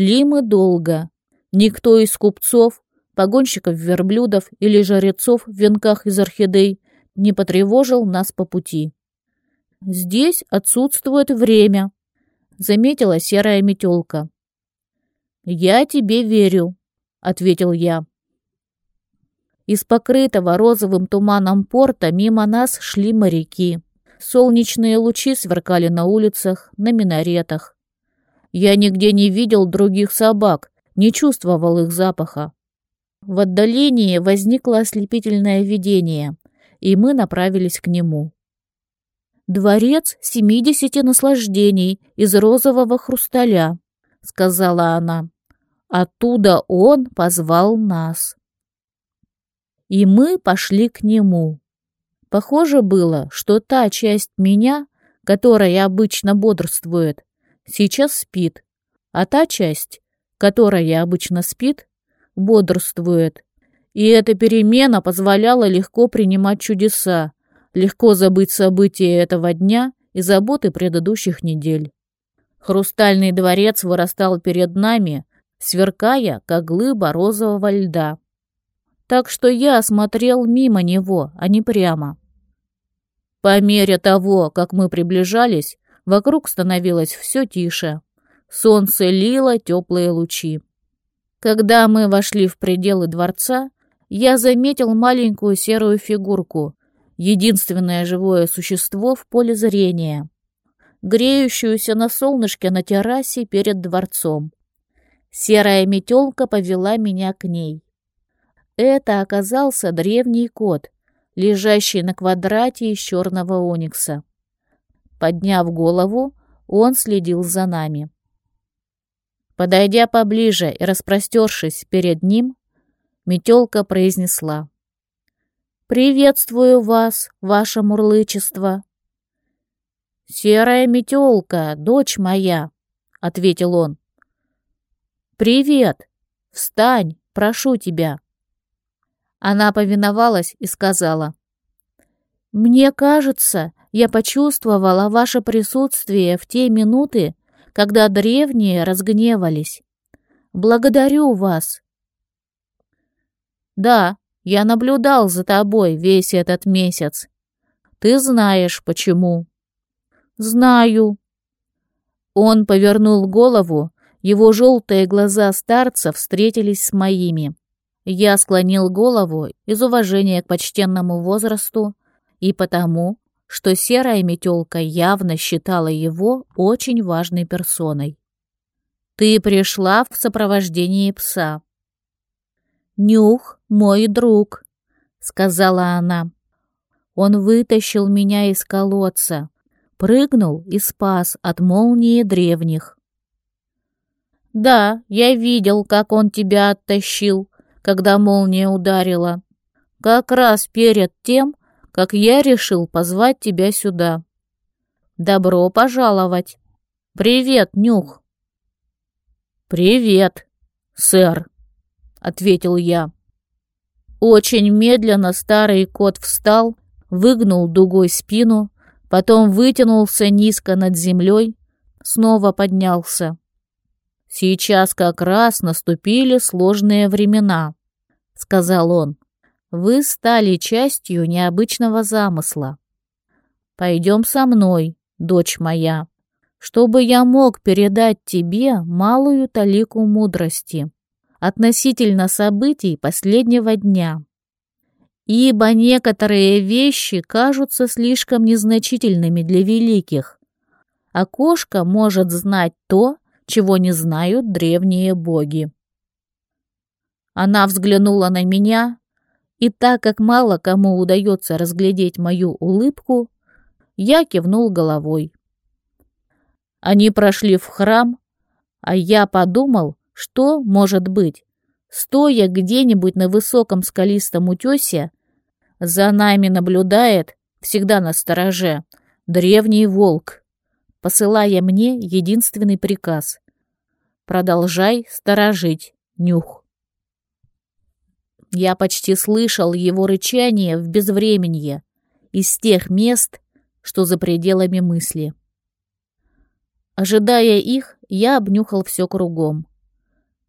Шли мы долго. Никто из купцов, погонщиков верблюдов или жрецов в венках из орхидей не потревожил нас по пути. «Здесь отсутствует время», — заметила серая метелка. «Я тебе верю», — ответил я. Из покрытого розовым туманом порта мимо нас шли моряки. Солнечные лучи сверкали на улицах, на минаретах. Я нигде не видел других собак, не чувствовал их запаха. В отдалении возникло ослепительное видение, и мы направились к нему. «Дворец семидесяти наслаждений из розового хрусталя», — сказала она. «Оттуда он позвал нас». И мы пошли к нему. Похоже было, что та часть меня, которая обычно бодрствует, сейчас спит, а та часть, которая обычно спит, бодрствует. И эта перемена позволяла легко принимать чудеса, легко забыть события этого дня и заботы предыдущих недель. Хрустальный дворец вырастал перед нами, сверкая, как глыба розового льда. Так что я смотрел мимо него, а не прямо. По мере того, как мы приближались, вокруг становилось все тише. Солнце лило теплые лучи. Когда мы вошли в пределы дворца, я заметил маленькую серую фигурку, единственное живое существо в поле зрения, греющуюся на солнышке на террасе перед дворцом. Серая метелка повела меня к ней. Это оказался древний кот, лежащий на квадрате из черного оникса. Подняв голову, он следил за нами. Подойдя поближе и распростершись перед ним, метелка произнесла. «Приветствую вас, ваше мурлычество!» «Серая метелка, дочь моя!» — ответил он. «Привет! Встань, прошу тебя!» Она повиновалась и сказала. «Мне кажется, я почувствовала ваше присутствие в те минуты, когда древние разгневались. Благодарю вас». «Да, я наблюдал за тобой весь этот месяц. Ты знаешь, почему». «Знаю». Он повернул голову, его желтые глаза старца встретились с моими. Я склонил голову из уважения к почтенному возрасту и потому, что серая метелка явно считала его очень важной персоной. «Ты пришла в сопровождении пса». «Нюх, мой друг», — сказала она. Он вытащил меня из колодца, прыгнул и спас от молнии древних. «Да, я видел, как он тебя оттащил», когда молния ударила. Как раз перед тем, как я решил позвать тебя сюда. Добро пожаловать. Привет, Нюх. Привет, сэр, ответил я. Очень медленно старый кот встал, выгнул дугой спину, потом вытянулся низко над землей, снова поднялся. «Сейчас как раз наступили сложные времена», — сказал он. «Вы стали частью необычного замысла. Пойдем со мной, дочь моя, чтобы я мог передать тебе малую талику мудрости относительно событий последнего дня. Ибо некоторые вещи кажутся слишком незначительными для великих, а кошка может знать то, чего не знают древние боги. Она взглянула на меня, и так как мало кому удается разглядеть мою улыбку, я кивнул головой. Они прошли в храм, а я подумал, что, может быть, стоя где-нибудь на высоком скалистом утесе, за нами наблюдает, всегда на стороже, древний волк посылая мне единственный приказ. Продолжай сторожить, нюх. Я почти слышал его рычание в безвременье, из тех мест, что за пределами мысли. Ожидая их, я обнюхал все кругом.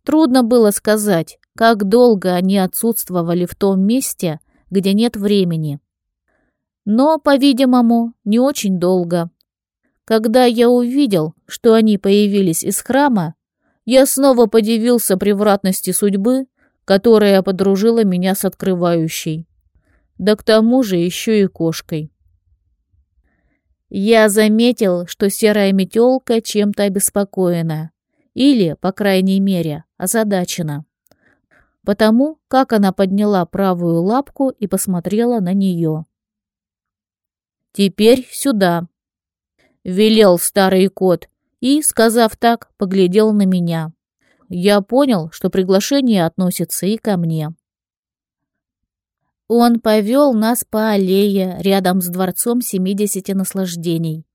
Трудно было сказать, как долго они отсутствовали в том месте, где нет времени. Но, по-видимому, не очень долго. Когда я увидел, что они появились из храма, я снова подивился превратности судьбы, которая подружила меня с открывающей. Да к тому же еще и кошкой. Я заметил, что серая метелка чем-то обеспокоена. Или, по крайней мере, озадачена. Потому как она подняла правую лапку и посмотрела на нее. «Теперь сюда», — велел старый кот и, сказав так, поглядел на меня. Я понял, что приглашение относится и ко мне. Он повел нас по аллее рядом с дворцом семидесяти наслаждений,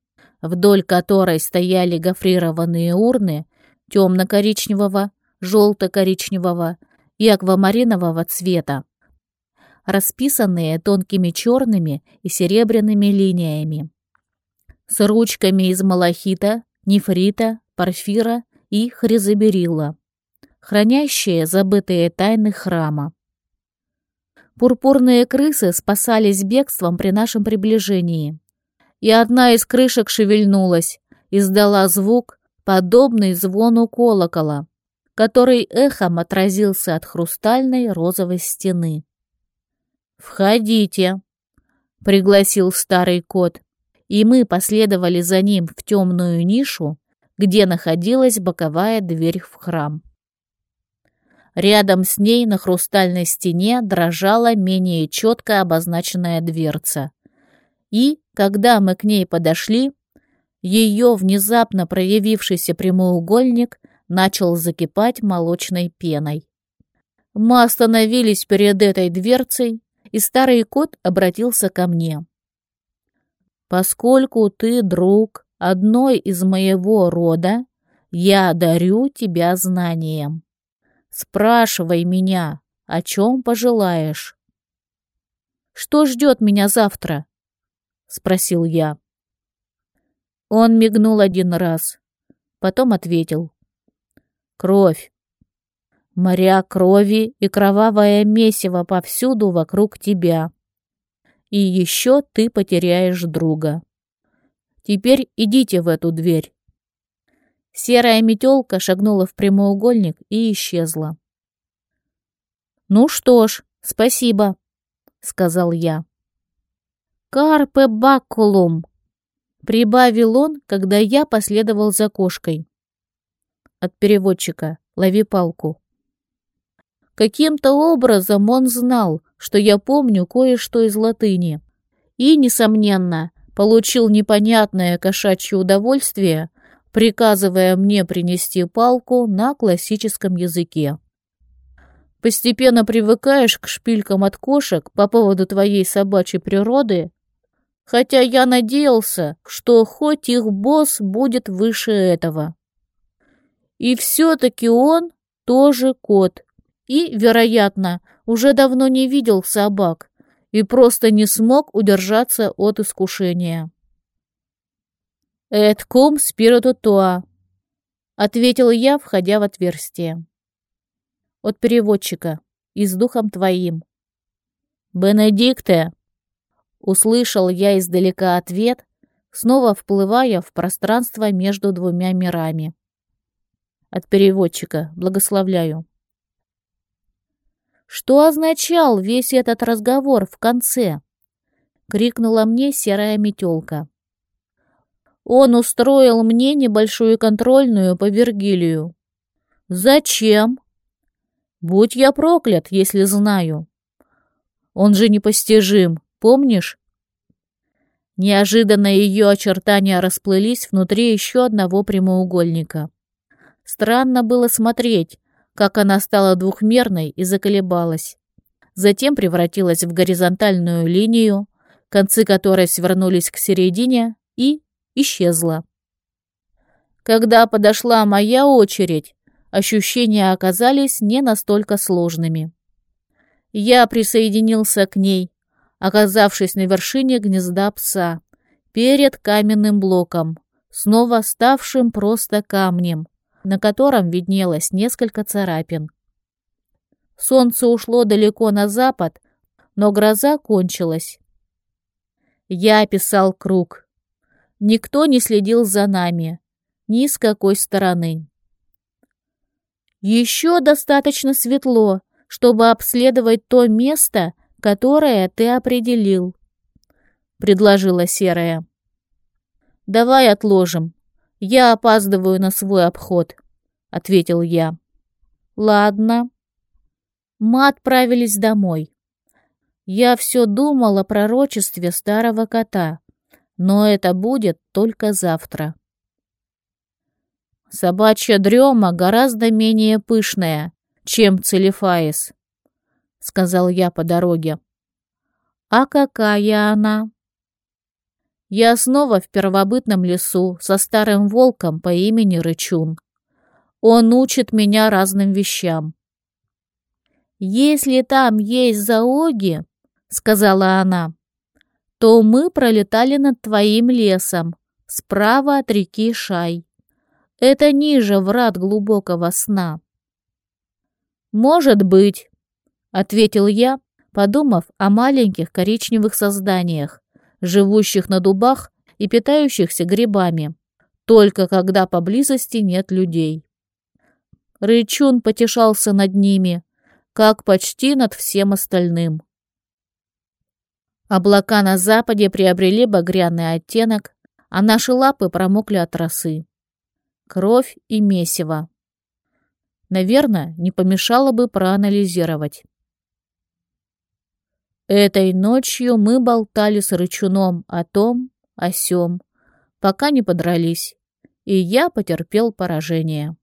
вдоль которой стояли гофрированные урны темно-коричневого, желто-коричневого и аквамаринового цвета, расписанные тонкими черными и серебряными линиями, с ручками из малахита, нефрита, порфира и хризоберилла, хранящие забытые тайны храма. Пурпурные крысы спасались бегством при нашем приближении, и одна из крышек шевельнулась, издала звук, подобный звону колокола, который эхом отразился от хрустальной розовой стены. «Входите», — пригласил старый кот, и мы последовали за ним в темную нишу, где находилась боковая дверь в храм. Рядом с ней на хрустальной стене дрожала менее четко обозначенная дверца. И, когда мы к ней подошли, ее внезапно проявившийся прямоугольник начал закипать молочной пеной. Мы остановились перед этой дверцей, и старый кот обратился ко мне. «Поскольку ты друг одной из моего рода, я дарю тебя знанием. Спрашивай меня, о чем пожелаешь». «Что ждет меня завтра?» — спросил я. Он мигнул один раз, потом ответил. Кровь. Моря крови и кровавое месиво повсюду вокруг тебя. И еще ты потеряешь друга. Теперь идите в эту дверь. Серая метелка шагнула в прямоугольник и исчезла. «Ну что ж, спасибо», — сказал я. «Карпе бакулум», Прибавил он, когда я последовал за кошкой. От переводчика «Лови палку». Каким-то образом он знал, что я помню кое-что из латыни. И, несомненно, получил непонятное кошачье удовольствие, приказывая мне принести палку на классическом языке. Постепенно привыкаешь к шпилькам от кошек по поводу твоей собачьей природы хотя я надеялся, что хоть их босс будет выше этого. И все-таки он тоже кот, и, вероятно, уже давно не видел собак и просто не смог удержаться от искушения. «Et cum spiritu tua», — ответил я, входя в отверстие. От переводчика «И с духом твоим». «Бенедикте», Услышал я издалека ответ, снова вплывая в пространство между двумя мирами. От переводчика благословляю. Что означал весь этот разговор в конце? Крикнула мне серая метелка. Он устроил мне небольшую контрольную по Вергилию. Зачем? Будь я проклят, если знаю. Он же непостижим, Помнишь? Неожиданно ее очертания расплылись внутри еще одного прямоугольника. Странно было смотреть, как она стала двухмерной и заколебалась. Затем превратилась в горизонтальную линию, концы которой свернулись к середине и исчезла. Когда подошла моя очередь, ощущения оказались не настолько сложными. Я присоединился к ней, оказавшись на вершине гнезда пса, перед каменным блоком, снова ставшим просто камнем, на котором виднелось несколько царапин. Солнце ушло далеко на запад, но гроза кончилась. Я описал круг. Никто не следил за нами, ни с какой стороны. Еще достаточно светло, чтобы обследовать то место, которое ты определил, — предложила Серая. «Давай отложим. Я опаздываю на свой обход», — ответил я. «Ладно». Мы отправились домой. Я все думал о пророчестве старого кота, но это будет только завтра. Собачья дрема гораздо менее пышная, чем целефаис, сказал я по дороге. А какая она? Я снова в первобытном лесу со старым волком по имени Рычун. Он учит меня разным вещам. «Если там есть заоги, — сказала она, — то мы пролетали над твоим лесом, справа от реки Шай. Это ниже врат глубокого сна. «Может быть», — ответил я, подумав о маленьких коричневых созданиях, живущих на дубах и питающихся грибами, только когда поблизости нет людей. Рычун потешался над ними, как почти над всем остальным. Облака на западе приобрели багряный оттенок, а наши лапы промокли от росы кровь и месиво. Наверное, не помешало бы проанализировать. Этой ночью мы болтали с рычуном о том, о сём, пока не подрались, и я потерпел поражение.